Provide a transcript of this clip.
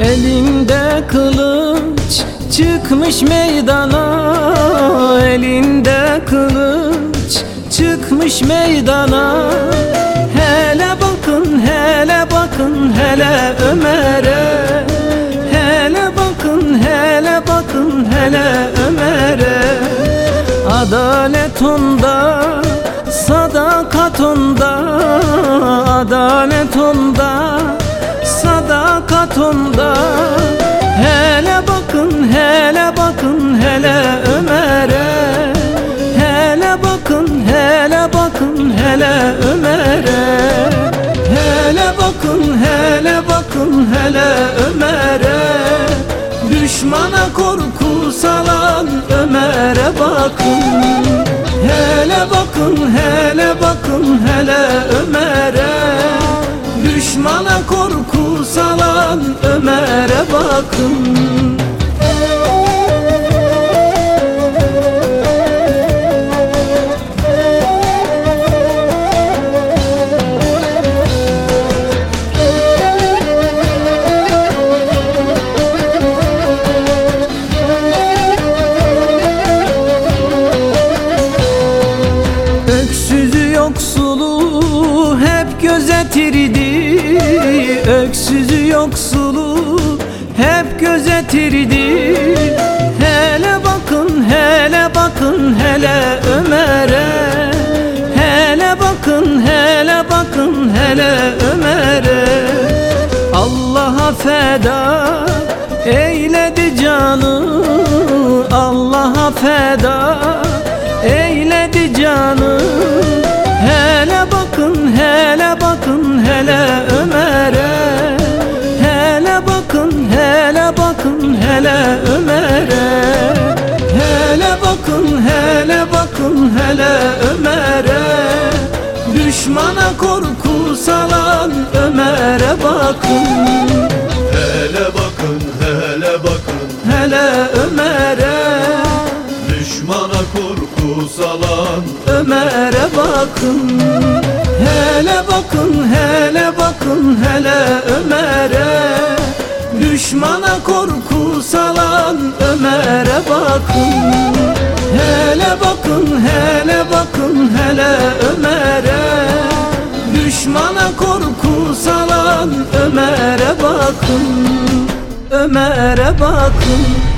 Elinde kılıç çıkmış meydana. Çıkmış meydana. Hele bakın hele bakın hele Ömer'e. Hele bakın hele bakın hele Ömer'e. Adalet onda sadakat onda. Adalet onda. Hele bakın hele bakın Ömer'e Hele bakın hele bakın hele Ömer'e. Düşmana korku salan Ömer'e bakın. Hele bakın hele bakın hele Ömer'e. Düşmana korku salan Ömer'e bakın yoksulu hep gözetirdi Öksüzü yoksulu hep gözetirdi Hele bakın hele bakın hele Ömer'e. Hele bakın hele bakın hele Ömer'e. Allah'a feda eyledi canı. Allah'a feda eyledi canı hele bakın hele Ömer'e Hele bakın hele bakın hele Ömer'e. Düşmana korku salan Ömer'e bakın. Hele bakın hele bakın. Hele Ömer'e. Düşmana korku salan Ömer'e bakın. Hele bakın hele bakın hele Ömer'e Düşmana korku salan Ömer'e bakın. Hele bakın hele bakın hele Ömer'e. Düşmana korku salan Ömer'e bakın. Ömer'e bakın